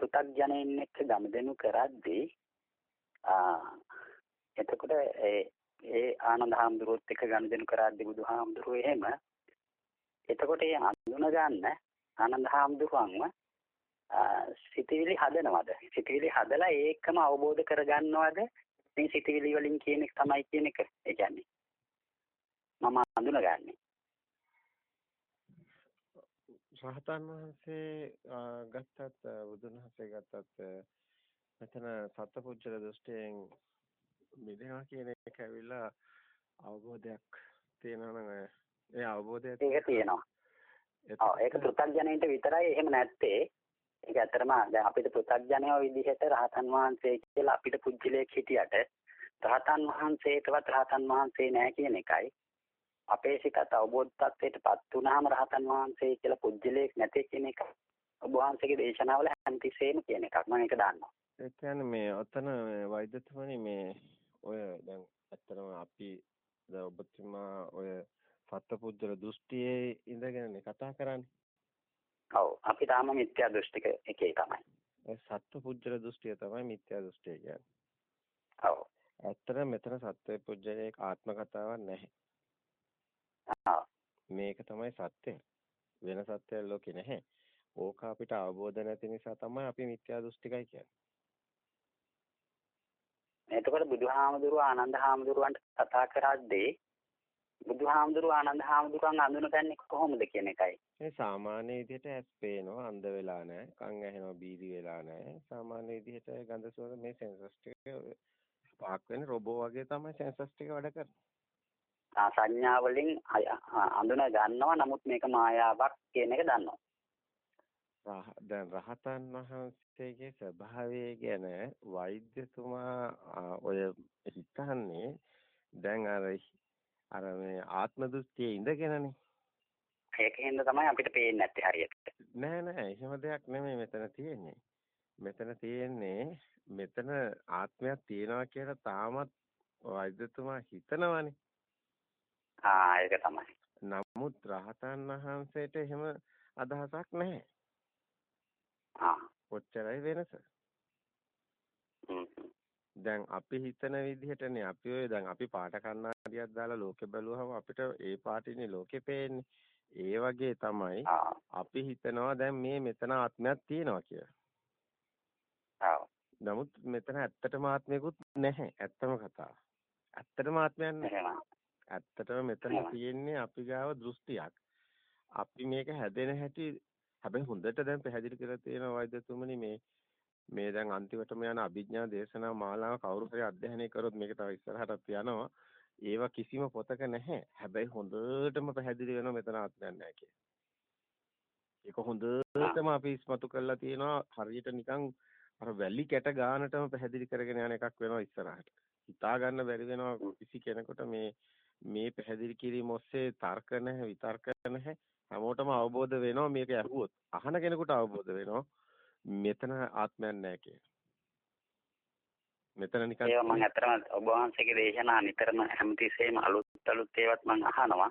පෘථග්ජනයින් එක්ක ගනුදෙනු කරද්දී එතකොට ඒ ඒ ආනන්ද හාමුදුරුවොත් එක්ක ගනුදෙනු කරද්දී බුදුහාමුදුරුවෝ එහෙම එතකොට ඒ අඳුන ගන්න ආනන්ද හාමුදුරුවන්ව සිතවිලි හදනවද? සිතවිලි හදලා ඒකම අවබෝධ කරගන්නවද? මේ සිතවිලි වලින් කියන එක තමයි කියන එක. ඒ කියන්නේ මම අඳුනගන්නේ රහතන් වහන්සේ ගත්තත් බුදුන් වහන්සේ ගත්තත් මෙතන සත්පුජ්‍යල දෘෂ්ටියෙන් මිදෙනවා කියන එක ඇවිල්ලා අවබෝධයක් තියෙනවා නම් ඒ අවබෝධය ඒක තියෙනවා. ඔව් ඒක පෘථග්ජනයින්ට විතරයි එහෙම නැත්තේ. ඒක ඇත්තටම දැන් අපිට පෘථග්ජනයෝ විදිහට රහතන් වහන්සේ කියලා අපිට පුජ්‍යලයක් හිටියට රහතන් වහන්සේටවත් රහතන් වහන්සේ නැහැ කියන එකයි අපේ සිතත් අවබෝධ තත්ත්වයටපත් වුණාම රහතන් වහන්සේ කියලා පුජ්‍යලයක් නැති කියන එක ඔබ වහන්සේගේ දේශනාවල හැමතිස්සෙම කියන එකක් මම ඒක දන්නවා. ඒ කියන්නේ මේ ඔතන වෛද්‍යතුමනි මේ ඔය දැන් ඇත්තටම අපි දැන් ඔබතුමා ඔය සත්පුජ්‍යල දෘෂ්ටියේ ඉඳගෙනනේ කතා කරන්නේ. ඔව් අපි තාම මිත්‍යා දෘෂ්ටික එකේ තමයි. ඒ සත්පුජ්‍යල දෘෂ්ටිය තමයි මිත්‍යා දෘෂ්ටිය කියන්නේ. ඔව්. ඇත්තට මෙතන සත්පුජ්‍යලයේ ආත්ම කතාවක් නැහැ. මේක තමයි සත්‍ය. වෙන සත්‍යයක් ලෝකේ නැහැ. ඕක අපිට අවබෝධ නැති නිසා තමයි අපි මිත්‍යා දෘෂ්ටිකයි කියන්නේ. එතකොට බුදුහාමුදුරුව ආනන්ද හාමුදුරුවන්ට කතා කරද්දී බුදුහාමුදුරුව ආනන්ද හාමුදුරුවන් අඳුනගන්නේ කොහොමද කියන එකයි. මේ සාමාන්‍ය විදිහට ඇස් පේනවා අන්ධ වෙලා නැහැ. කන් ඇහෙනවා බීරි වෙලා නැහැ. සාමාන්‍ය විදිහට ගඳ සුවඳ මේ සෙන්සස් ටික පාක් වෙන රොබෝ වගේ තමයි සෙන්සස් ටික වැඩ කරන්නේ. සංඥා වලින් අඳුන ගන්නවා නමුත් මේක මායාවක් කියන එක දන්නවා. දැන් රහතන් වහන්සේගේ ස්වභාවය ගැන වෛද්‍යතුමා ඔය හිතන්නේ දැන් අර අර මේ ආත්ම දෘෂ්ටියේ ඉඳගෙනනේ. ඒකෙන්ද තමයි අපිට පේන්නේ නැත්තේ හරියට. නෑ නෑ එහෙම දෙයක් නෙමෙයි මෙතන තියෙන්නේ. මෙතන තියෙන්නේ මෙතන ආත්මයක් තියෙනවා කියලා තාමත් වෛද්‍යතුමා හිතනවනේ. ආ ඒක තමයි. නමුත් රහතන් වහන්සේට එහෙම අදහසක් නැහැ. ආ කොච්චරයි වෙනස? දැන් අපි හිතන විදිහටනේ අපි ඔය දැන් අපි පාට කන්නාඩියක් දාලා ලෝකෙ බැලුවහම අපිට ඒ පාටිනේ ලෝකෙ පේන්නේ. ඒ වගේ තමයි අපි හිතනවා දැන් මේ මෙතන ආත්මයක් තියෙනවා කියලා. නමුත් මෙතන ඇත්තටම ආත්මයකුත් නැහැ. ඇත්තම කතාව. ඇත්තටම ආත්මයක් නැහැ. ඇත්තටම මෙතන තියෙන්නේ අපි ගාව දෘෂ්ටියක්. අපි මේක හැදෙන හැටි හැබැයි හොඳට දැන් පැහැදිලි කරලා තියෙනවා වෛද්‍යතුමනි මේ මේ දැන් අන්තිමටම යන අභිඥා දේශනා මාලාව කවුරු හරි අධ්‍යයනය කරොත් මේක තව ඉස්සරහටත් යනවා. ඒවා කිසිම පොතක නැහැ. හැබැයි හොඳටම පැහැදිලි වෙනවා මෙතන ආත්මයක් නැහැ කියලා. ඒක හොඳටම අපි ඉස්මතු කරලා තියෙනවා හරියට නිකන් අර වැලි කැට ගානටම පැහැදිලි කරගෙන යන එකක් වෙනවා ඉස්සරහට. හිතා ගන්න බැරි වෙනවා කිසි කෙනෙකුට මේ මේ පැහැදිලි කිරීම ඔස්සේ තර්ක නැහැ විතර්ක නැහැ හැමෝටම අවබෝධ වෙනවා මේක ඇහුවොත් අහන කෙනෙකුට අවබෝධ වෙනවා මෙතන ආත්මයක් නැහැ කියලා. මෙතන නිකන් ඒක මම අතරම ඔබ වහන්සේගේ දේශනා නිතරම හැමතිස්සෙම අලුත් අලුත් ඒවත් මම අහනවා.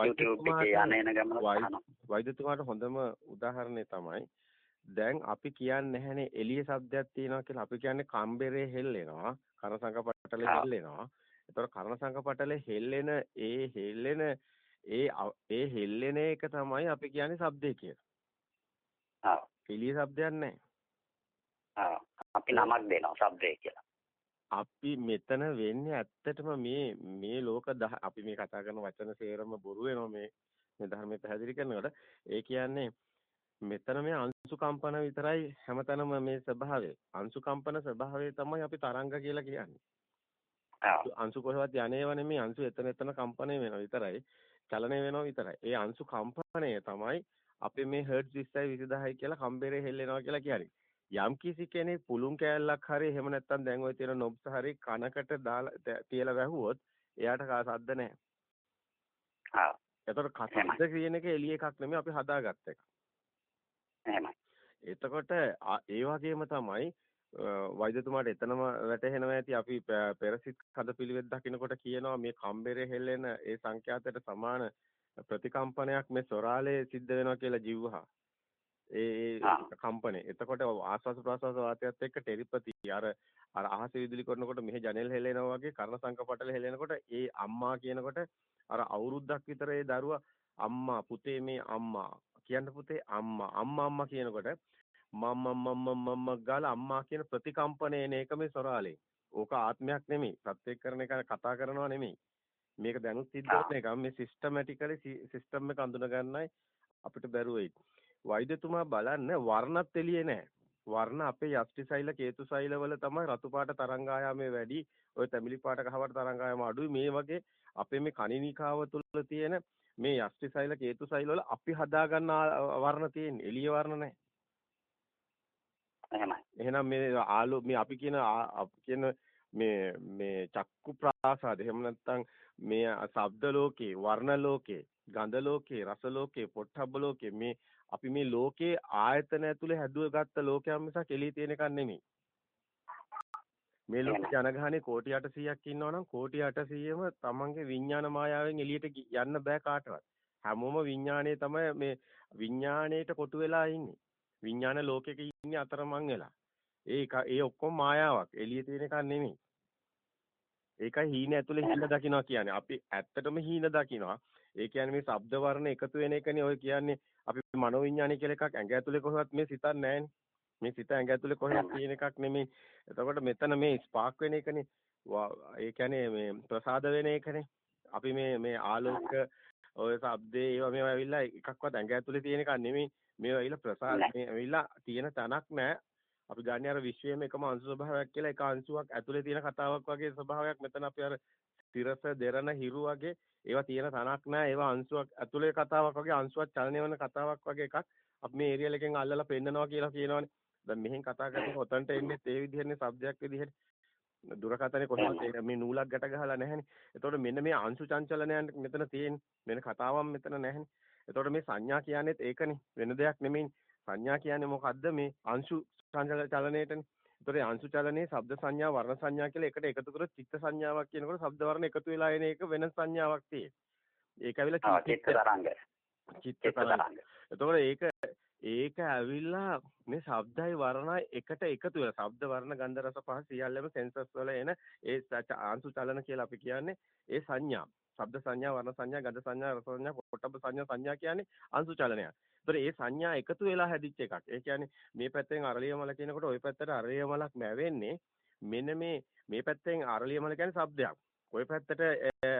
YouTube එකේ යන ගමන අහනවා. වෛද්‍යතුමාට හොඳම උදාහරණය තමයි දැන් අපි කියන්නේ නැහැනේ එළිය શબ્දයක් තියෙනවා කියලා අපි කියන්නේ කම්බරේ හෙල්ලෙනවා කන සංකපටලේ හෙල්ලෙනවා ඒතර කර්ණ සංකපටලේ හෙල්ලෙන ඒ හෙල්ලෙන ඒ ඒ හෙල්ලෙන එක තමයි අපි කියන්නේ shabdේ කියලා. ආ. පිළිය શબ્දයක් නැහැ. ආ. අපි නමක් දෙනවා shabdේ කියලා. අපි මෙතන වෙන්නේ ඇත්තටම මේ මේ ලෝක අපි මේ කතා කරන වචන සේරම බොරු වෙනවා මේ මේ ධර්මයේ පැහැදිලි කරනකොට ඒ කියන්නේ මෙතන මේ අංශු කම්පන විතරයි හැමතැනම මේ ස්වභාවය. අංශු කම්පන ස්වභාවය තමයි අපි තරංග කියලා කියන්නේ. අංශු කොහෙවත් යන්නේව නෙමෙයි අංශු එතන එතන කම්පණය වෙනවා විතරයි චලනය වෙනවා විතරයි ඒ අංශු කම්පණය තමයි අපේ මේ හර්ට්ස් 20යි 20000යි කියලා කම්බරේ හෙල්ලෙනවා කියලා කියන්නේ යම් කිසි කෙනෙක් පුළුන් කෑල්ලක් හරි එහෙම නැත්නම් දැන් ওই තියෙන නොබ්ස් හරි කනකට දාලා තියලා වැහුවොත් එයාට සද්ද නැහැ. ආ. ඒතකොට කසද්ද කියන එක එළිය එකක් නෙමෙයි අපි හදාගත්ත එක. එහෙමයි. එතකොට ඒ වගේම තමයි වෛද්‍යතුමාට එතනම වැටහෙනවා ඇති අපි පෙරසිට කඳපිලිවෙත් දකින්නකොට කියනවා මේ කම්බරේ හෙල්ලෙන ඒ සංඛ්‍යාතයට සමාන ප්‍රතිකම්පනයක් මේ සොරාලේ සිද්ධ වෙනවා කියලා ජීවහා. ඒ කම්පණය. එතකොට ආස්වාස ප්‍රාස්වාස වාතයත් එක්ක ටෙලිපති අර අර අහස විදුලි කරනකොට මෙහි ජනෙල් හෙලෙනවා වගේ කර්ණ සංකපටල හෙලෙනකොට ඒ අම්මා කියනකොට අර අවුරුද්දක් විතර ඒ දරුවා අම්මා පුතේ මේ අම්මා කියන්න පුතේ අම්මා අම්මා අම්මා කියනකොට මම්ම මම්ම මම්ම ගාලා අම්මා කියන ප්‍රතිකම්පණය එන එක මේ සොරාලේ. ඕක ආත්මයක් නෙමෙයි. සත්‍යයක් කරන එක කතා කරනවා නෙමෙයි. මේක දැනුත් සිද්ධ වෙන එක. මේ සිස්ටමැටිකලි සිස්ටම් එක අඳුන ගන්නයි අපිට බැරුවෙයි. වෛද්‍යතුමා බලන්න වර්ණත් එළියේ නැහැ. වර්ණ අපේ යෂ්ටි සෛල කේතු සෛල වල තමයි රතු පාට තරංගායාමයේ වැඩි. ওই තැඹිලි පාට කහවට තරංගායාම අඩුයි. මේ වගේ අපේ මේ කණිනිකාව තුළ තියෙන මේ යෂ්ටි සෛල කේතු සෛල වල අපි හදාගන්න වර්ණ තියෙන. එළිය වර්ණ නැහැ. එහෙමයි. එහෙනම් මේ ආලෝ මේ අපි කියන කියන මේ මේ චක්කු ප්‍රාසාද එහෙම නැත්නම් මේ ශබ්ද ලෝකේ වර්ණ ලෝකේ ගන්ධ ලෝකේ රස ලෝකේ පොට්ටබ්බ ලෝකේ මේ අපි මේ ලෝකේ ආයතන ඇතුලේ හැදුවගත්ත ලෝකයක් මිසක් එළියේ තියෙන එකක් නෙමෙයි. මේ ලෝක ජනගහනේ කෝටි 800ක් ඉන්නවනම් කෝටි 800ම තමන්ගේ විඥාන මායාවෙන් එළියට යන්න බෑ කාටවත්. හැමෝම විඥාණය තමයි මේ විඥාණයට කොටු වෙලා ඉන්නේ. විඥාන ලෝකෙක ඉන්නේ අතරමං වෙලා. ඒ ඒ ඔක්කොම මායාවක්. එළියේ තියෙන එකක් නෙමෙයි. ඒකයි හීන ඇතුලේ හීන දකින්නවා කියන්නේ. අපි ඇත්තටම හීන දකින්නවා. ඒ කියන්නේ මේ ශබ්ද වර්ණ එකතු වෙන එකනේ ඔය කියන්නේ අපි මනෝවිඤ්ඤාණය කියලා එකක් ඇඟ ඇතුලේ කොහොමවත් මේ සිතක් නැහැනේ. මේ සිත ඇඟ ඇතුලේ කොහෙවත් තියෙන එකක් නෙමෙයි. එතකොට මෙතන මේ ස්පාක් වෙන එකනේ. ඒ කියන්නේ මේ ප්‍රසාද වෙන එකනේ. අපි මේ මේ ආලෝක ඔය ශබ්දේ ඒවා මේවා ඇවිල්ලා එකක්වත් ඇඟ ඇතුලේ තියෙන එකක් නෙමෙයි. මේවා ඇවිල්ලා ප්‍රසාද මේ ඇවිල්ලා තියෙන තැනක් නැහැ. අපි ගන්නේ අර විශ්වයේම එකම අංශු ස්වභාවයක් කියලා එක අංශුවක් ඇතුලේ තියෙන කතාවක් වගේ ස්වභාවයක් මෙතන අපි අර තිරස දෙරණ හිරු වගේ ඒවා තියෙන තනක් නැහැ ඒවා අංශුවක් ඇතුලේ කතාවක් වගේ අංශුවක් චලනය වෙන කතාවක් වගේ එකක් අපි මේ ඒරියල් එකෙන් අල්ලලා පෙන්නනවා කියලා කියනවනේ දැන් මෙහෙන් කතා කරනකොට ඔතනට එන්නේ ඒ විදිහනේ සබ්ජෙක්ට් විදිහට දුරකථනේ කොහොමද මේ නූලක් ගැට ගහලා නැහැනේ. එතකොට මෙන්න මේ අංශු චංචලනයන් මෙතන තියෙන්නේ. වෙන කතාවක් මෙතන නැහැනේ. එතකොට මේ සංඥා කියන්නේත් ඒකනේ. වෙන දෙයක් නෙමෙයි. සංඥා කියන්නේ මොකද්ද මේ අංශු චලනයටනේ. ඒතොරේ අංශු චලනයේ ශබ්ද සංඥා වර්ණ සංඥා කියලා එකට එකතු කරොත් චිත්ත සංඥාවක් කියනකොට ශබ්ද වර්ණ එකතු වෙලා එන එක වෙන සංඥාවක් තියෙයි. ඒක ඇවිල්ලා චිත්ත තරංග. චිත්ත තරංග. ඒතකොට ඒක ඒක ඇවිල්ලා මේ ශබ්දයි වර්ණයි එකට එකතු වෙලා ශබ්ද වර්ණ ගන්ධ රස පහ සියල්ලම සෙන්සර්ස් වල එන ඒ අංශු චලන කියලා අපි කියන්නේ ඒ සංඥා. ශබ්ද සංඥා වර්ණ සංඥා ගන්ධ සංඥා රස සංඥා පොට්ටබ්බ සංඥා සංඥා කියන්නේ අංශු චලනයක්. ඒතර ඒ සංඥා එකතු වෙලා හැදිච්ච එකක්. ඒ කියන්නේ මේ පැත්තෙන් අරලිය මල කියනකොට ওই පැත්තට අරලිය මලක් මැවෙන්නේ මෙන්න මේ මේ පැත්තෙන් අරලිය මල කියන්නේ ශබ්දයක්. ওই පැත්තට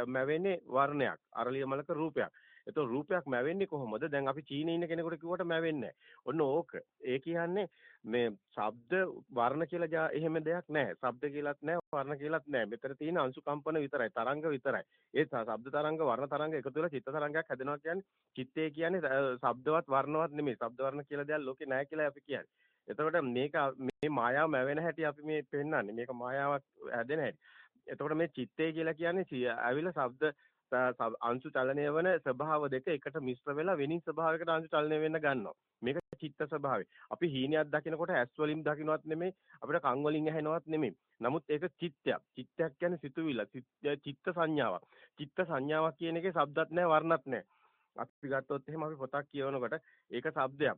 මැවෙන්නේ වර්ණයක්. අරලිය මලක රූපයක්. එතකොට රූපයක් මැවෙන්නේ කොහොමද? දැන් අපි චීනේ ඉන්න කෙනෙකුට කිව්වට මැවෙන්නේ ඔන්න ඕක. ඒ කියන්නේ මේ ශබ්ද වර්ණ කියලා එහෙම දෙයක් නැහැ. ශබ්ද කියලාත් නැහැ, වර්ණ කියලාත් නැහැ. මෙතන තියෙන අංශු කම්පන විතරයි, තරංග විතරයි. ඒ ශබ්ද තරංග, වර්ණ තරංග එකතු වෙලා චිත්ත තරංගයක් හැදෙනවා කියන්නේ චිත්තේ කියන්නේ ශබ්දවත් වර්ණවත් නෙමෙයි. ශබ්ද වර්ණ කියලා දෙයක් ලෝකේ නැහැ කියලා අපි කියන්නේ. එතකොට මේක මේ මායාව මැවෙන හැටි අපි මේ පෙන්වන්නේ. මේක මායාවක් හැදෙන හැටි. එතකොට මේ චිත්තේ කියලා කියන්නේ ඇවිල්ලා ශබ්ද අංශු චලනය වන ස්වභාව දෙක එකට මිශ්‍ර වෙලා වෙනින් ස්වභාවයකට අංශු චලනය වෙන්න ගන්නවා. මේක චිත්ත ස්වභාවය. අපි හීනයක් දකිනකොට ඇස් වලින් දකින්නවත් නෙමෙයි අපිට කන් වලින් ඇහෙනවත් නෙමෙයි. නමුත් ඒක චිත්තයක්. චිත්තයක් කියන්නේ සිතුවිල්ල. චිත්ත සංඥාවක්. චිත්ත සංඥාවක් කියන එකේ શબ્දත් නැහැ වර්ණත් නැහැ. අපි ගත්තොත් එහෙම අපි පොතක් කියවනකොට ඒක શબ્දයක්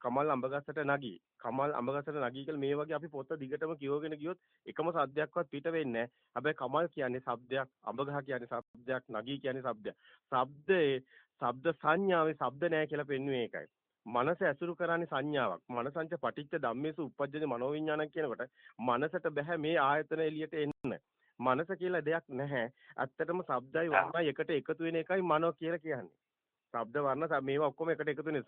කමල් අඹගස්සට නගී කමල් අඹගස්සට නගී කියලා මේ වගේ අපි පොත දිගටම කියවගෙන ගියොත් එකම සද්දයක්වත් පිට වෙන්නේ නැහැ. කමල් කියන්නේ શબ્දයක්, අඹගහ කියන්නේ શબ્දයක්, නගී කියන්නේ શબ્දයක්. શબ્දේ ශබ්ද සංඥාවේ ශබ්ද නැහැ කියලා පෙන්වන්නේ ඒකයි. මනස ඇසුරු කරන්නේ සංඥාවක්. මනසංච පටිච්ච ධම්මේසු උපජ්ජති මනෝවිඤ්ඤාණක් කියනකොට මනසට බෑ මේ ආයතන එළියට එන්න. මනස කියලා දෙයක් නැහැ. ඇත්තටම ශබ්දයි වර්ණයි එකට එකතු වෙන එකයි මනෝ කියලා කියන්නේ. ශබ්ද වර්ණ මේවා ඔක්කොම එකට එකතු වෙන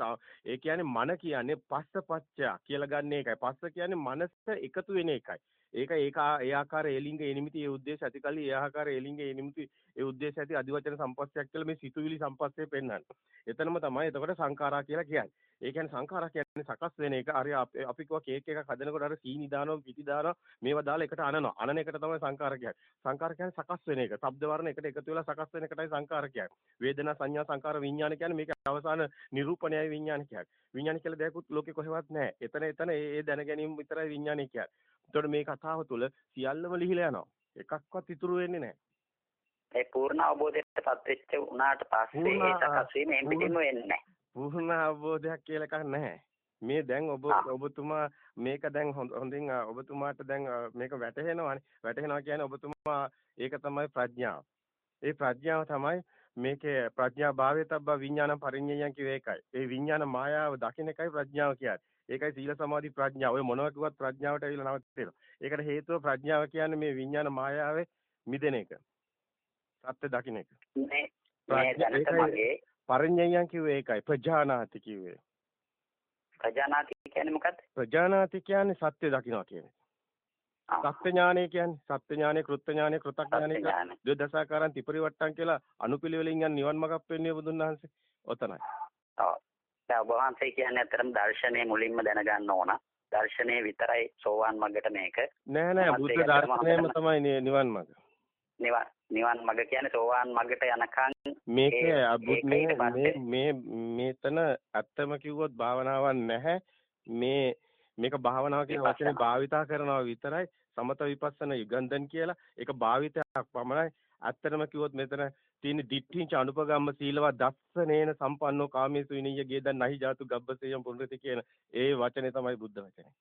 ඒ කියන්නේ මන කියන්නේ පස්සපච්චය කියලා ගන්න එකයි. පස්ස කියන්නේ මනස එකතු වෙන එකයි. ඒක ඒක ඒ ආකාර ඒලිංග ඒ නිමිති ඒ උද්දේශ ඇති කල්ලි ඒ ආකාර ඒලිංග ඒ නිමිති ඒ උද්දේශ ඇති අදිවචන සම්පස්සයක් කියලා මේ සිතුවිලි සම්පස්සේ පෙන්වන්නේ. එතනම තමයි එතකොට සංඛාරා කියලා කියන්නේ. ඒ කියන්නේ සංඛාරා කියන්නේ සකස් වෙන එක. හරි අපි කිව්වා කේක් එකක් හදනකොට අර සීනි දානවා පිටි දානවා මේවා දාලා එකට අනනවා. අනන එකට තමයි සංඛාර කියන්නේ. සංඛාර කියන්නේ සකස් වෙන එක. ශබ්ද වර්ණ එකට එකතු වෙලා සකස් වෙන එකටයි සංඛාර කියන්නේ. වේදනා සංඥා සංඛාර විඥාන කියන්නේ මේක අවසාන නිරූපණයයි විඥාන කියන්නේ. විඥාන කියලා දෙයක්වත් ලෝකේ කොහෙවත් නැහැ. එතන එතන ඒ දැන ගැනීම විතරයි විඥානය කියන්නේ. එතකොට මේ කතාව තුළ සියල්ලම ලිහිලා යනවා. එකක්වත් ඉතුරු වෙන්නේ නැහැ. ඒ පූර්ණ අවබෝධයටපත් වෙච්ච උනාට පස්සේ ඒ සකස් වීම එම් පිටින්ම වෙන්නේ නැහැ. පූර්ණ අවබෝධයක් කියලා එකක් නැහැ. මේ දැන් ඔබ ඔබතුමා මේක දැන් හොඳින් ඔබතුමාට දැන් මේක වැටහෙනවානේ. වැටහෙනවා කියන්නේ ඔබතුමා ඒක තමයි ප්‍රඥාව. ඒ ප්‍රඥාව තමයි මේකේ ප්‍රඥා භාවයතබ්බ විඥාන පරිඤ්ඤයයන් කිව්වේ ඒකයි. ඒ විඥාන මායාව දකින්න එකයි ප්‍රඥාව කියන්නේ. ඒකයි සීල සමාධි ප්‍රඥා. ඔය මොනවා කිව්වත් ප්‍රඥාවට ඇවිල්ලා නවතිනවා. ඒකට හේතුව ප්‍රඥාව කියන්නේ මේ විඥාන මායාවේ මිදෙන එක. සත්‍ය දකින්න එක. පරිඤ්ඤයයන් කිව්වේ ඒකයි. ප්‍රජානාති කිව්වේ. ප්‍රජානාති කියන්නේ මොකද්ද? ප්‍රජානාති කියන්නේ සත්‍ය දකින්නවා කියන්නේ. සත්‍ය ඥානය කියන්නේ සත්‍ය ඥානය, කෘත්‍ය ඥානය, කෘතඥානය දෙදසාකාරන් ත්‍රිපරිවට්ටම් කියලා අනුපිළිවෙලින් යන නිවන් මාර්ගක් වෙන්නේ බුදුන් වහන්සේ. ඔතනයි. ඔබ වහන්සේ කියන්නේ අතරම දර්ශනය මුලින්ම දැනගන්න ඕන. දර්ශනය විතරයි සෝවාන් මග්ගට මේක. නෑ නෑ බුද්ධ දර්ශනයම තමයි නිවන් මඟ. නිවන් නිවන් මඟ කියන්නේ සෝවාන් මඟට යනකන් මේක මේ මේ මේතන ඇත්තම කිව්වොත් භාවනාවක් නැහැ මේ මේක භාවනාව කියන වචනේ භාවිතා කරනවා විතරයි සමත විපස්සන යුගන්ධන් කියලා ඒක භාවිතයක් පමණයි ඇත්තටම කිව්වොත් මෙතන තියෙන දිට්ඨිංච අනුපගම්ම සීලව දස්සනේන සම්පන්නෝ කාමේසු විනීය ගේදන් නහි ජාතු ගබ්බසේයම් පුනරති කියන ඒ වචනේ තමයි බුද්ධ වචනේ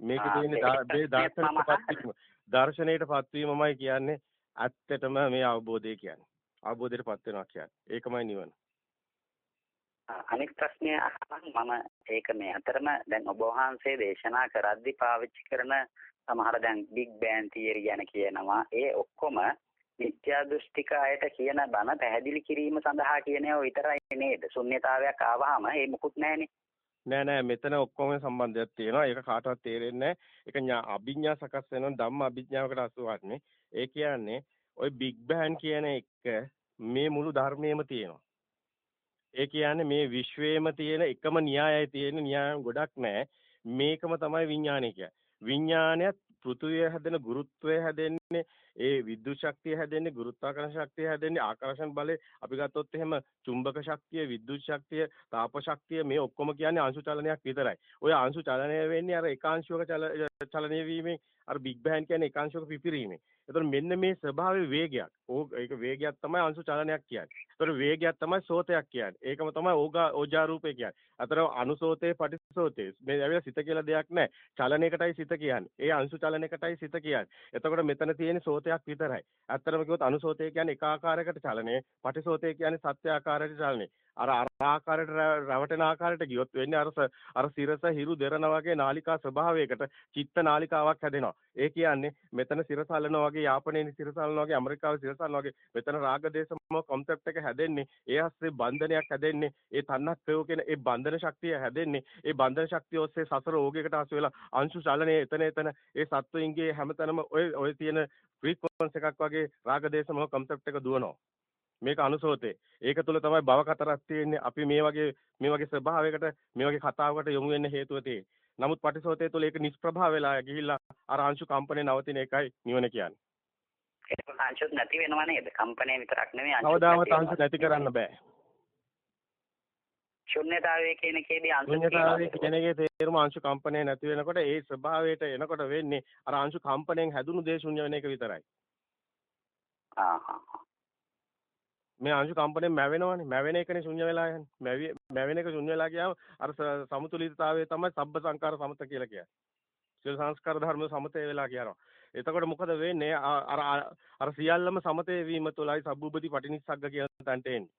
මේකේ තියෙන මේ දාර්ශනිකපත් දර්ශනයටපත් වීමමයි කියන්නේ ඇත්තටම මේ අවබෝධය කියන්නේ. අවබෝධයටපත් වෙනවා කියන්නේ. ඒකමයි නිවන. අනෙක් ප්‍රශ්නය මම ඒක මේ අතරම දැන් ඔබ වහන්සේ දේශනා කරද්දී පාවිච්චි කරන සමහර දැන් බිග් බෑන් තියරි ගැන කියනවා. ඒ ඔක්කොම මිත්‍යා දෘෂ්ටික අයට කියන බණ පැහැදිලි කිරීම සඳහා කියන ඒවා විතරයි නේද? ශුන්්‍යතාවයක් ආවහම ඒ මුකුත් නැහැනේ. නෑ නෑ මෙතන ඔක්කොම සම්බන්ධයක් තියෙනවා. ඒක කාටවත් තේරෙන්නේ නෑ. ඒක අභිඥා සකස් වෙනවා ධම්ම අභිඥාවකට අසුවන්නේ. ඒ කියන්නේ ওই බිග් බෑන් කියන එක මේ මුළු ධර්මයේම තියෙනවා. ඒ කියන්නේ මේ විශ්වයේම තියෙන එකම න්‍යායයි තියෙන න්‍යාය ගොඩක් නෑ. මේකම තමයි විඥානය කියන්නේ. විඥානයත් පෘථුවිය හැදෙන ගුරුත්වය හැදෙන්නේ ඒ විද්‍යුත් ශක්තිය හැදෙන්නේ ගුරුත්වාකර්ෂණ ශක්තිය හැදෙන්නේ ආකර්ෂණ බලය අපි ගත්තොත් එහෙම චුම්බක ශක්තිය විද්‍යුත් ශක්තිය තාප ශක්තිය මේ ඔක්කොම කියන්නේ අංශු චලනයක් විතරයි. ඔය අංශු චලනය වෙන්නේ අර එකාංශුවක චලනය වීමෙන් අර බිග් බෑන් කියන්නේ එකාංශුවක පිපිරීමෙන්. එතකොට මෙන්න මේ ස්වභාවයේ වේගයක්. ඕක ඒක වේගයක් තමයි අංශු චලනයක් කියන්නේ. එතකොට වේගයක් තමයි සෝතයක් කියන්නේ. ඒකම තමයි ඕගා ඕජා රූපේ කියන්නේ. අතර අනුසෝතේ පටිසෝතේ. මේ ඇවිල්ලා සිත කියලා දෙයක් නැහැ. චලනයකටයි සිත කියන්නේ. ඒ අංශු චලනයකටයි සිත කියන්නේ. එතකොට මෙතන තියෙන සෝත සෝතයක් විතරයි. ඇත්තටම කිව්වොත් අනුසෝතය කියන්නේ එක ආකාරයකට චලනය, පටිසෝතය කියන්නේ සත්‍ය ආකාරයට චලනය. අර අර ආකාරයට රැවටෙන ආකාරයට ගියොත් වෙන්නේ අර අර සිරස හිරු දෙරන වගේ නාලිකා ස්වභාවයකට චිත්ත නාලිකාවක් හැදෙනවා. ඒ කියන්නේ මෙතන සිරස අල්ලනවා වගේ යාපනයේ සිරස අල්ලනවා වගේ ඇමරිකාවේ සිරස අල්ලනවා වගේ මෙතන රාග දේශම කොන්සෙප්ට් එක හැදෙන්නේ. ඒ ඇස්සේ බන්ධනයක් හැදෙන්නේ. ඒ තණ්හක්කයෝ කියන ඒ බන්ධන ශක්තිය හැදෙන්නේ. ඒ බන්ධන ශක්තිය ඔස්සේ සසර ඕගයකට හසු වෙලා අංශු චලනයේ එතන එතන ඒ සත්වයින්ගේ හැමතැනම ඔය ඔය තියෙන ෆ්‍රීකවන්ස් එකක් වගේ රාග දේශම කොන්සෙප්ට් එක දුවනවා. මේක අනුසෝතේ. ඒක තුල තමයි භව කතරක් තියෙන්නේ. අපි මේ වගේ මේ වගේ ස්වභාවයකට මේ වගේ කතාවකට යොමු වෙන්න හේතුව තියෙන්නේ. නමුත් පටිසෝතේ තුල ඒක නිෂ්ප්‍රභා වෙලා ගිහිල්ලා අර අංශු කම්පණය නවතින එකයි නිවන කියන්නේ. ඒක අංශුත් නැති වෙනව නේද? කම්පණය විතරක් නෙමෙයි අංශු. කවදාවත් අංශු නැති කරන්න බෑ. ශුන්‍යතාවය කියන එකේදී අංශු ශුන්‍යතාවය කියන එකේ තේරුම අංශු කම්පණය නැති වෙනකොට ඒ ස්වභාවයට එනකොට වෙන්නේ අර අංශු කම්පණයෙන් හැදුණු දේ ශුන්‍ය වෙන එක විතරයි. ආ හා මේ අංශු කම්පණයෙන් මැවෙනවනේ. මැවෙන එකනේ ශුන්‍ය වෙලා යන්නේ. මැවෙන එක ශුන්‍ය වෙලා ගියාම අර සමතුලිතතාවය තමයි සබ්බ සංකාර සමත කියලා කියන්නේ. සියලු සංස්කාර ධර්ම සමතේ වෙලා කියනවා. එතකොට මොකද වෙන්නේ? අර අර සියල්ලම සමතේ වීම තුළයි සබ්බූපති පටිනිස්සග්ග කියන තැනට එන්නේ.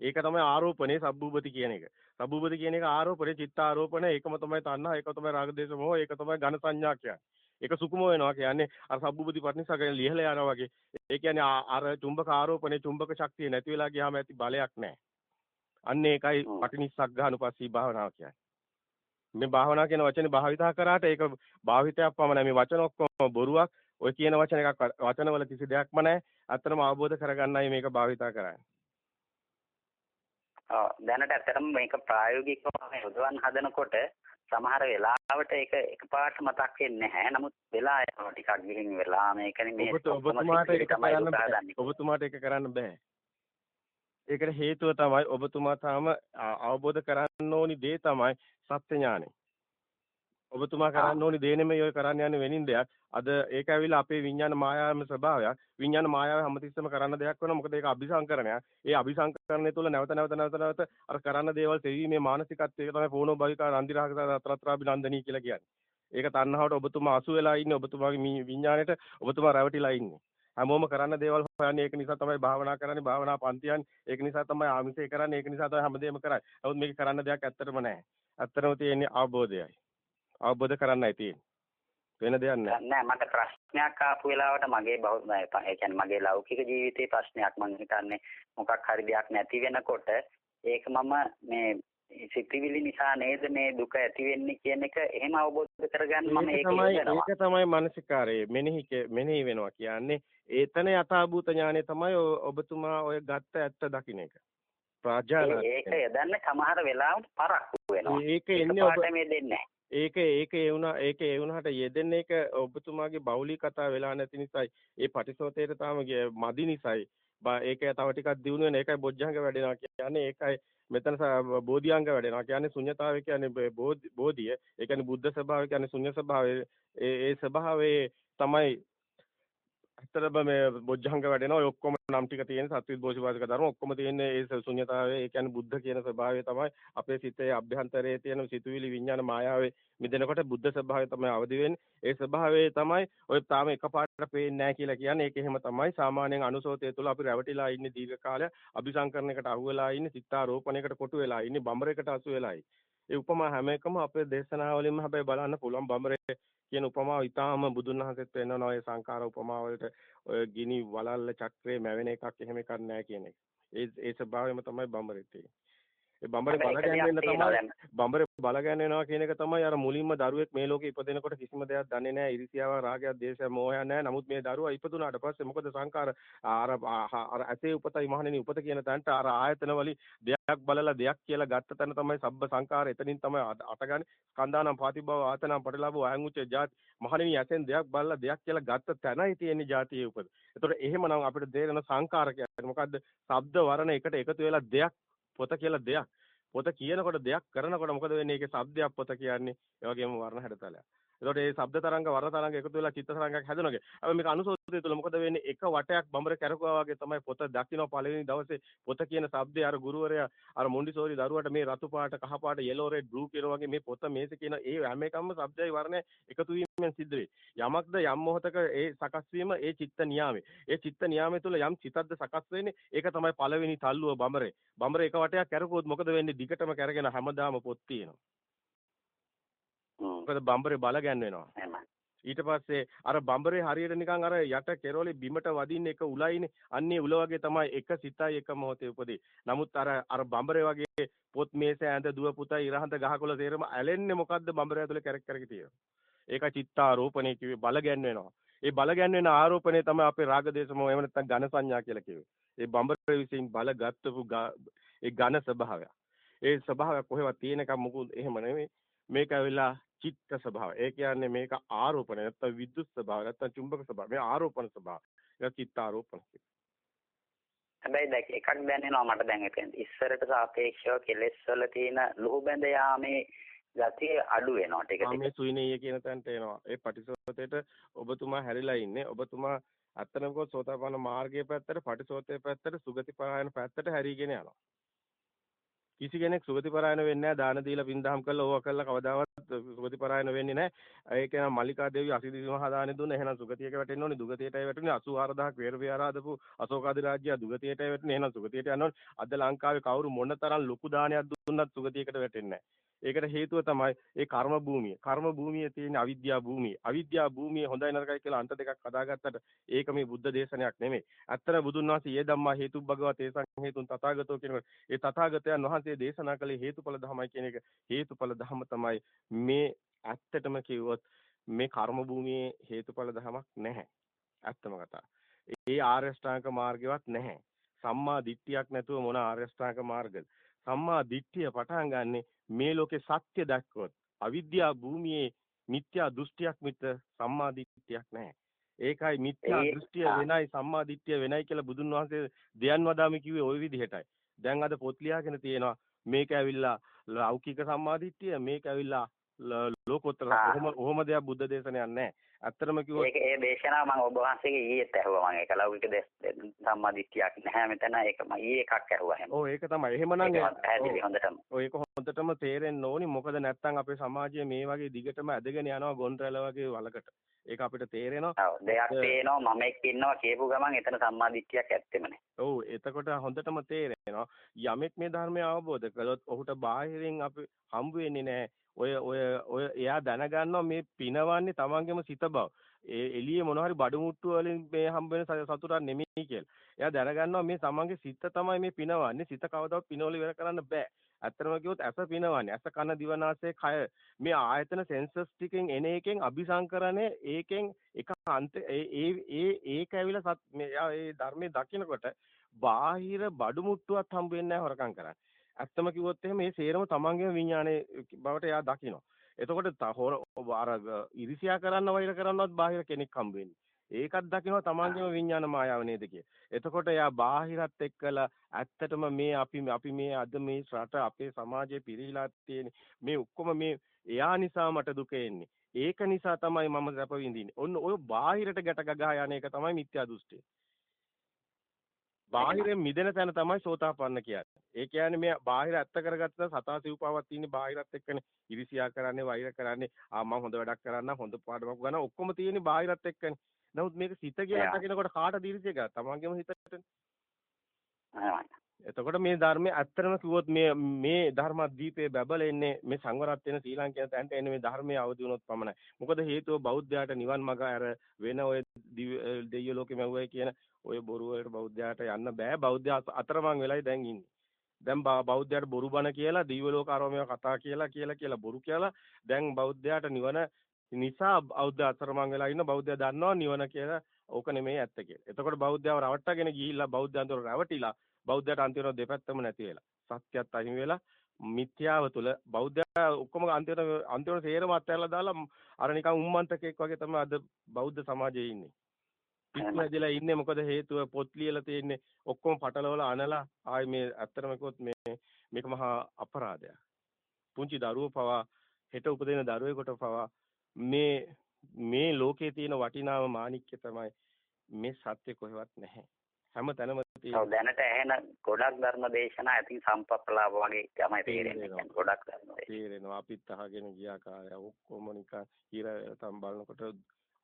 ඒක තමයි ආරෝපණේ සබ්බූපති කියන එක. සබ්බූපති කියන එක ආරෝපණේ චිත්ත ආරෝපණ ඒකම තමයි තණ්හා ඒක තමයි රාග දේශ මොහ ඒක තමයි ඝන සංඥා කියන්නේ. ඒක සුකුම වෙනවා කියන්නේ අර සබ්බුපති පටිනිසග්ගයෙන් ලියලා යනවා වගේ. ඒ කියන්නේ අර චුම්බක ආරෝපණේ චුම්බක ශක්තිය නැති වෙලා ගියාම ඇති බලයක් නැහැ. අන්න ඒකයි පටිනිස්සග්ගානුපස්සී භාවනාව කියන්නේ. මේ භාවනා කියන වචනේ භාවිතා කරාට ඒක භාවිතයක් පමණයි. මේ වචන ඔක්කොම බොරුවක්. ඔය කියන වචන එකක් වචනවල කිසි දෙයක්ම නැහැ. අත්‍තරම අවබෝධ කරගන්නයි මේක භාවිතා කරන්නේ. ඔව් දැනට ඇත්තටම මේක ප්‍රායෝගිකව යොදවන්න හදනකොට සමහර වෙලාවට ඒක එකපාරට මතක් වෙන්නේ නැහැ. නමුත් වෙලා යනවා ටිකක් ගිහින් වෙලා මේකනේ මේ ඔබතුමාට ඒක කරන්න. ඔබතුමාට ඒක කරන්න බෑ. ඒකට හේතුව තමයි ඔබතුමා තාම අවබෝධ කරගන්න ඕනි දේ තමයි සත්‍ය ඥානෙ. ඔබතුමා කරන්න ඕනි දේ නෙමෙයි ඔය කරන්න යන්නේ වෙනින් දෙයක්. අද ඒක ඇවිල්ලා අපේ විඥාන මායාවම ස්වභාවයක්. විඥාන මායාව හැමතිස්සෙම කරන්න දෙයක් වෙනවා. මොකද ඒක අபிසංකරණයක්. ඒ අபிසංකරණය තුළ නැවත නැවත නැවත නැවත අර කරන්න දේවල් තෙවීමේ මානසිකත්වය තමයි ෆෝනෝ භවිකා රන්දිරාගත අතරත්‍රාබිනන්දනී කියලා කියන්නේ. ඒක තණ්හාවට ඔබතුමා අසු වෙලා ඉන්නේ ඔබතුමාගේ විඥාණයට ඔබතුමා රැවටිලා ඉන්නේ. හැමෝම කරන්න දේවල් හොයන්නේ ඒක නිසා තමයි භාවනා කරන්නේ භාවනා පන්තියන් ඒක නිසා තමයි ආමිෂය කරන්නේ ඒක නිසා තමයි හැමදේම කරන්නේ. නමුත් මේක කරන්න දෙයක් ඇත්තටම නැහැ. ඇත්තටම තියෙන්නේ අවබෝධයයි. අවබෝධ කරන්නයි තියෙන්නේ. වෙන දෙයක් නෑ. නෑ මට ප්‍රශ්නයක් ආපු වෙලාවට මගේ ඒ කියන්නේ මගේ ලෞකික ජීවිතේ ප්‍රශ්නයක් මම හිතන්නේ මොකක් හරි දෙයක් නැති වෙනකොට ඒක මම මේ සිතිවිලි නිසා නේද මේ දුක ඇති වෙන්නේ කියන එක එහෙම අවබෝධ කරගන්න මම ඒක තමයි ඒක තමයි මානසිකාරයේ මෙනෙහි මෙනෙහි වෙනවා කියන්නේ ඒතන යථාභූත ඥානය තමයි ඔබතුමා ඔය ගත්ත ඇත්ත දකින්න එක. ප්‍රඥාන ඒක යදන්න සමහර වෙලාවට පරක්කු වෙනවා. ඒක එන්නේ ඔබ මේ දෙන්නේ ඒක ඒක ඒ වුණා ඒක ඒ වුණාට යෙදෙන එක ඔබතුමාගේ බෞලී කතා වෙලා නැති නිසායි. ඒ පටිසෝතේට තාම මදි නිසායි. ඒක තව ටිකක් දිනු වෙන ඒකයි බොජ්ජංග වැඩෙනවා කියන්නේ. ඒකයි මෙතන බෝධිඅංග වැඩෙනවා කියන්නේ ශුන්‍යතාවය කියන්නේ බෝධිය. ඒ කියන්නේ බුද්ධ ස්වභාවය කියන්නේ ශුන්‍ය ස්වභාවය. ඒ ඒ ස්වභාවයේ තමයි ඇත්තටම මේ බොජ්ජංග වැඩෙනවා ඔය ඔක්කොම නම් ටික තියෙන සත්විත් බෝධිපාසක ධර්ම. ඔක්කොම තියෙන්නේ ඒ ශුන්‍යතාවය ඒ කියන්නේ බුද්ධ කියන ස්වභාවය තමයි අපේ සිතේ අභ්‍යන්තරයේ තියෙන සිතුවිලි විඥාන මායාවේ මිදෙනකොට බුද්ධ ස්වභාවය තමයි අවදි වෙන්නේ. ඒ ස්වභාවයේ තමයි ඔය තාම එකපාරට පේන්නේ නැහැ කියලා කියන්නේ. ඒක එහෙම තමයි. සාමාන්‍යයෙන් අනුසෝතය තුළ අපි රැවටිලා ඉන්නේ දීර්ඝ කාලයක්. අபிසංකරණයකට අහු වෙලා ඉන්නේ සිතාරෝපණයකට කොටු වෙලා ඉන්නේ බඹරයකට අසු වෙලා ඒ උපමා හැම එකම අපේ දේශනාවලින්ම හැබැයි බලන්න පුළුවන් බඹරේ කියන උපමාව ඊටාම බුදුන් වහන්සේත් වෙන්නනවා ඒ සංඛාර උපමාව වලට ඔය ගිනි වලල්ල චක්‍රේ මැවෙන එකක් එහෙම එකක් නැහැ කියන එක. ඒ ඒ ස්වභාවයම තමයි බඹරේ තියෙන්නේ. ඒ බඹරේ බල ගැන්වෙන්න තමයි බඹරේ බල ගැන්වෙනවා කියන එක තමයි අර මුලින්ම දරුවෙක් මේ ලෝකේ ඉපදෙනකොට කිසිම දෙයක් දන්නේ නැහැ. ඉරිසියාව රාගයක් දේශයක් මෝහයක් නැහැ. නමුත් මේ දරුවා ඉපදුනාට පස්සේ මොකද සංකාර අර අර ඇසේ උපතයි මහණෙනි උපත කියන තැනට අර ආයතන වලින් දෙයක් බලලා දෙයක් කියලා ගත්ත තැන තමයි සබ්බ සංකාර එතනින් තමයි අටගන්නේ. ස්කන්ධානම් පාතිභව ආතනම් පටලබෝ අයං උච්ච ජාති. මහණෙනි ඇසෙන් දෙයක් බලලා දෙයක් කියලා ගත්ත තැනයි තියෙන්නේ ජාතියේ උපත. ඒතකොට එහෙමනම් අපිට තේරෙන සංකාර කියන්නේ මොකද්ද? ශබ්ද වර්ණ එකට එකතු වෙලා දෙයක් පොත කියලා දෙයක්. පොත කියනකොට දෙයක් කරනකොට මොකද වෙන්නේ? ඒකේ શબ્දයක් පොත කියන්නේ. ඒ වගේම වර්ණ හැඩතලයක්. එතකොට මේ ශබ්ද තරංග වර්ණ තරංග එකතු වෙලා චිත්ත තරංගයක් හැදෙනවා වගේ. අපි මේක අනුසෝධය තුළ මොකද වෙන්නේ? එක වටයක් බඹර කැරකුවා වගේ තමයි පොත දකින්න පළවෙනි දවසේ පොත කියන શબ્දේ අර ගුරුවරයා අර මොන්ඩිසෝරි දරුවාට මේ රතු පාට කහ පාට yellow red blue කියන වගේ මේ පොත මේස කියන ඒ හැම එකම શબ્දයි වර්ණය එකතු වීමෙන් සිද්ධ වෙයි. යමක්ද යම් මොහතක ඒ සකස් වීම ඒ චිත්ත නියාමයේ. ඒ චිත්ත නියාමයේ තුළ යම් චිතක්ද සකස් වෙන්නේ ඒක තමයි පළවෙනි තල්ලුව බඹරේ. බඹරේ එක වටයක් කැරකුවොත් මොකද වෙන්නේ? දිගටම කැරගෙන හැමදාම පොත් තියෙනවා. මොකද බම්බරේ බල ගැන්වෙනවා. ඊට පස්සේ අර බම්බරේ හරියට නිකන් අර යට කෙරෝලේ බිමට වදින්න එක උලයිනේ. අන්නේ උල වගේ තමයි එක සිතයි එක මොහොතේ උපදී. නමුත් අර අර බම්බරේ වගේ පොත් මේස ඇඳ දුව පුතා ඉරහඳ ගහකොළ තේරම ඇලෙන්නේ මොකද්ද බම්බරේ ඇතුලේ කැරක් කැරක තියෙනවා. ඒක චිත්තාරෝපණේ කිව්වේ බල ගැන්වෙනවා. ඒ බල ගැන්වෙන ආරෝපණය තමයි අපේ රාග දේශමෝ එහෙම නැත්නම් ඝන සංඥා කියලා කිව්වේ. ඒ බම්බරේ විසින් බල ගත්තපු ඒ ඝන ස්වභාවය. ඒ ස්වභාවය කොහෙවත් තියෙන එක මොකුත් එහෙම නෙමෙයි. මේක ඇවිල්ලා චිත්ත ස්වභාවය. ඒ කියන්නේ මේක ආරෝපණ නැත්නම් විද්‍යුත් ස්වභාවය නැත්නම් චුම්බක ස්වභාවය. මේ ආරෝපණ ස්වභාවය. ඒක චිත්ත ආරෝපණ හැබැයි දැන් එකක් දැනෙනවා මට දැන් එතෙන් ඉස්සරට සාපේක්ෂව කෙලෙස් වල තියෙන ලුහු බැඳ යාමේ ගතිය අඩු වෙනවා ටික ටික. මේ සුයිනීය කියන තැනට එනවා. ඒ පටිසෝතේට ඔබතුමා හැරිලා ඉන්නේ. ඔබතුමා අත්තනකෝ සෝතාපන්න මාර්ගයේ පැත්තට පටිසෝතේ පැත්තට සුගති පරායන පැත්තට හැරීගෙන යනවා. කිසි කෙනෙක් සුගති පරායන වෙන්නේ නැහැ දාන දීලා පින්දහම් කරලා ඕවා කරලා කවදාවත් සුගති පරායන වෙන්නේ නැහැ. ඒක නම් මල්ලිකා දේවිය අසිරිදි මහා දානෙ දුන්න. එහෙනම් සුගතියක වැටෙන්න ඕනේ. දුගතියටයි වැටුනේ. 84000ක් වේර විහාරාදපු අශෝකාදී රාජ්‍යය දුගතියටයි වැටුනේ. එහෙනම් සුගතියට යන්න ඕනේ. අද ලංකාවේ කවුරු මොන තරම් ලොකු දානයක් දුන්නත් සුගතියකට වැටෙන්නේ නැහැ. ඒකට හේතුව තමයි ඒ කර්ම භූමිය. කර්ම භූමියේ තියෙන අවිද්‍යා භූමිය. අවිද්‍යා භූමිය හොඳයි නරකයි කියලා අන්ත දෙකක් හදාගත්තට ඒක මේ බුද්ධ දේශනයක් නෙමෙයි. ඇත්තට බුදුන් වහන්සේ යේ ධම්මා හේතු භගවත ඒසං හේතුන් තථාගතෝ කියනකොට ඒ තථාගතයන් වහන්සේ දේශනා කළේ හේතුඵල ධමයි කියන එක හේතුඵල ධම තමයි මේ ඇත්තටම කිව්වොත් මේ කර්ම භූමියේ හේතුඵල ධමයක් නැහැ. ඇත්තම කතාව. ඒ ආර්ය ශ්‍රාංක මාර්ගයක් නැහැ. සම්මා දිට්ඨියක් නැතුව මොන ආර්ය ශ්‍රාංක මාර්ගද? සම්මා දිට්ඨිය පටන් ගන්නෙ මේ ලෝකේ සත්‍ය දැක්කොත් අවිද්‍යා භූමියේ මිත්‍යා දෘෂ්ටියක් මිත සම්මා දිට්ඨියක් නැහැ. ඒකයි මිත්‍යා දෘෂ්ටිය වෙනයි සම්මා දිට්ඨිය වෙනයි කියලා බුදුන් වහන්සේ දෙයන් වදාමි කිව්වේ ওই විදිහටයි. දැන් අද පොත් ලියාගෙන තියෙනවා මේක ඇවිල්ලා ලෞකික සම්මා දිට්ඨිය මේක ඇවිල්ලා ලෝකෝත්තර කොහොම කොහොම දෙයක් බුද්ධ දේශනයක් නැහැ. ඇත්තටම කිව්වොත් ඒක ඒ දේශනාව මම ඔබ වහන්සේගේ ඊයේත් ඇහුවා මම ඒක ලෞකික සම්මාදිට්ඨියක් නැහැ මෙතන ඒක මම ඊයේ එකක් ඇහුවා එහෙම. ඔව් ඒක තමයි. එහෙමනම් පැහැදිලි හොඳටම. ඔය ඒක හොඳටම තේරෙන්න ඕනි. මොකද නැත්තම් අපේ සමාජයේ මේ වගේ දිගටම ඇදගෙන යනවා ගොන්රැල වගේ වලකට. ඒක අපිට තේරෙනවා. ඔව් දෙයක් පේනවා මම එක්ක ඉන්නවා කියපු ගමන් එතන සම්මාදිට්ඨියක් ඇත්තෙම නැහැ. ඔව් එතකොට හොඳටම තේරෙනවා යමෙක් මේ ධර්මය අවබෝධ කළොත් ඔහුට බාහිරින් අපි හම්බ වෙන්නේ නැහැ. ඔය ඔය ඔය එයා දැනගන්නවා මේ පිනවන්නේ තමන්ගේම සිත බව. ඒ එළියේ මොන හරි බඩු මුට්ටු වලින් මේ හම්බ වෙන සතුටක් නෙමෙයි කියලා. එයා දැනගන්නවා මේ තමන්ගේ සිත තමයි මේ පිනවන්නේ. සිත කවදාවත් පිනවල ඉවර කරන්න බෑ. ඇත්තම කිව්වොත් ඇස පිනවන්නේ. ඇස කන දිව නාසය කය මේ ආයතන සෙන්සස් ටිකෙන් එන එකෙන් අபிසංකරණය ඒකෙන් එක අන්ත ඒ ඒ ඒක ඇවිල්ලා සත් මේ ඒ ධර්මයේ දකිනකොට බාහිර බඩු මුට්ටුවක් හම්බ වෙන්නේ නැහැ හොරකම් කරන්නේ. ඇත්තම කිව්වොත් එහෙම මේ සේරම තමන්ගේම විඥානයේ බවට එයා දකිනවා. එතකොට අර ඉරිසියා කරන්න වෛර කරන්නවත් බාහිර කෙනෙක් හම්බ වෙන්නේ. ඒකත් දකිනවා තමන්ගේම විඥාන මායාව නේද කිය. එතකොට එයා බාහිරත් එක්කලා ඇත්තටම මේ අපි අපි මේ අද මේ රට අපේ සමාජයේ පිරීලා තියෙන මේ ඔක්කොම මේ එයා නිසා මට දුක එන්නේ. ඒක නිසා තමයි මම සැප විඳින්නේ. ඔන්න ඔය බාහිරට ගැට ගගා යන එක තමයි මිත්‍යා දෘෂ්ටිය. බාහිරෙන් මිදෙන තැන තමයි සෝතාපන්න කියන්නේ. ඒ කියන්නේ මේ බාහිර ඇත්ත කරගත්ත සතා සිව්පාවක් තියෙන්නේ බාහිරත් එක්කනේ. ඉරිසියා කරන්නේ, වෛර කරන්නේ, ආ මම හොඳ වැඩක් කරන්න, හොඳ පාඩමක් ගන්න ඔක්කොම තියෙන්නේ බාහිරත් එක්කනේ. නමුත් මේක සිත කියලා දකිනකොට කාටද ඉරිසිය ගන්න? තමන්ගේම හිතටනේ. එතකොට මේ ධර්මයේ ඇත්තටම කිව්වොත් මේ මේ ධර්මදීපේ බබලෙන්නේ මේ සංවරත් වෙන ශ්‍රී ලංකාවේ තැනට එන්නේ මේ ධර්මයේ අවදි වුණොත් පමණයි. මොකද හේතුව බෞද්ධයාට නිවන් මඟ අර වෙන ඔය දෙවියෝ ලෝකෙ මැව්වයි කියන ඔය බොරු වලට බෞද්ධයාට යන්න බෑ. බෞද්ධයා අතරමං වෙලයි දැන් ඉන්නේ. දැන් බෞද්ධයාට බොරු බණ කියලා දිව්‍ය ලෝක ආරෝමය කතා කියලා කියලා කියලා බොරු කියලා දැන් බෞද්ධයාට නිවන නිසා බෞද්ධ අතරමං වෙලා ඉන්න බෞද්ධයා දන්නවා නිවන කියලා ඕක නෙමෙයි ඇත්ත කියලා. එතකොට බෞද්ධයව රවට්ටගෙන ගිහිල්ලා බෞද්ධයන්තර රැවටිලා බෞද්ධයට අන්තිමට දෙපැත්තම නැති වෙලා සත්‍යයත් අහිමි වෙලා මිත්‍යාව තුළ බෞද්ධයා ඔක්කොම අන්තිමට අන්තිමට සේරම අත්හැරලා දාලා අර නිකන් උම්මන්තකෙක් වගේ තමයි අද බෞද්ධ සමාජයේ ඉන්නේ. පිස්සුවැදිලා ඉන්නේ මොකද හේතුව පොත් ලියලා තියෙන්නේ ඔක්කොම පටලවලා අනලා ආයි මේ ඇත්තටම කිව්වොත් මේ මේක මහා අපරාධයක්. පුංචි දරුවෝ පවා හෙට උපදින දරුවෙකුට පවා මේ මේ ලෝකේ තියෙන වටිනාම මාණික්ය තමයි මේ සත්‍ය කොහෙවත් නැහැ. හැම තැනම තියෙනවා. ඔව් දැනට ඇහෙන ගොඩක් ධර්ම දේශනා ඇති සම්පප්පලාව වගේ තමයි තේරෙන්නේ. ගොඩක් ධර්ම තේරෙනවා. අපිත් අහගෙන ගියා කාලය ඔක්කොම නිකන් ඉර තම් බලනකොට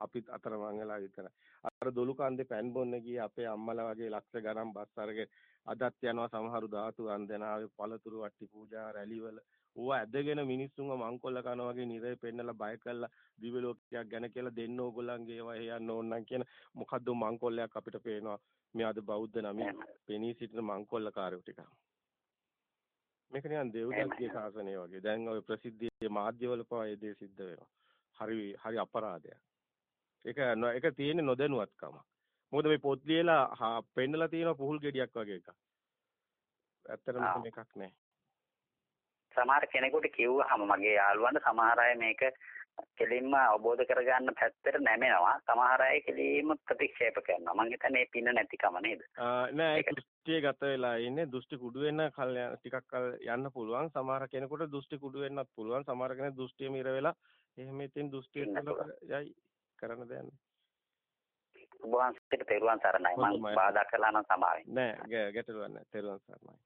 අපිත් අතරමං වෙලා විතරයි. අර දොළු කන්දේ පෑන් බොන්න ගියේ අපේ අම්මලා වගේ ලක්ෂ ගණන් බස් අරගෙන අදත් යනවා සමහරු ධාතු වන්දනාවේ පළතුරු වට්ටි පූජා රැලිවල. ඌව ඇදගෙන මිනිස්සුන්ව මංකොල්ල කනවා වගේ නිරේ පෙන්නලා බය කරලා දිව්‍ය ලෝකයක් ගැන කියලා දෙන්න ඕගොල්ලන්ගේ ඒවා යන්න ඕන නම් කියන මොකද්ද මංකොල්ලයක් අපිට පේනවා. මේ අද බෞද්ධ නමින් පෙනී සිටින මංකොල්ලකාරයෝ ටික මේක නිකන් දෙව්දත්ගේ ශාසනය වගේ. දැන් ඔය ප්‍රසිද්ධියේ මාධ්‍යවල පවා ඒ දේ සිද්ධ වෙනවා. හරි හරි අපරාධයක්. ඒක ඒක තියෙන්නේ නොදැනුවත්කම. මොකද මේ පොත් ලියලා පෙන්නලා තියෙන පුහුල් ගෙඩියක් වගේ එකක්. ඇත්තටම මේකක් නැහැ. සමහර කෙනෙකුට කිව්වහම මගේ යාළුවන්ට සමහර අය මේක කෙලින්ම අවබෝධ කරගන්න පැත්තට නැමෙනවා. සමහර අය කෙලින්ම ප්‍රතික්ෂේප කරනවා. මං හිතන්නේ මේ පින නැතිකම නේද? නෑ ඒක දෘෂ්ටිය ගත වෙලා ඉන්නේ. දෘෂ්ටි කුඩු වෙන කල් ටිකක් කල් යන්න පුළුවන්. සමහර කෙනෙකුට දෘෂ්ටි කුඩු වෙන්නත් පුළුවන්. සමහර කෙනෙක් දෘෂ්ටියම ඉර වෙලා එහෙම ඉතින් දෘෂ්ටියට යයි කරන්න දෙයක් නෑ. ඔබ වහන්සේට තෙරුවන් සරණයි. මම බාධා කළා නම් සමාවෙන්න. නෑ ගැටලුවක් නෑ. තෙරුවන් සරණයි.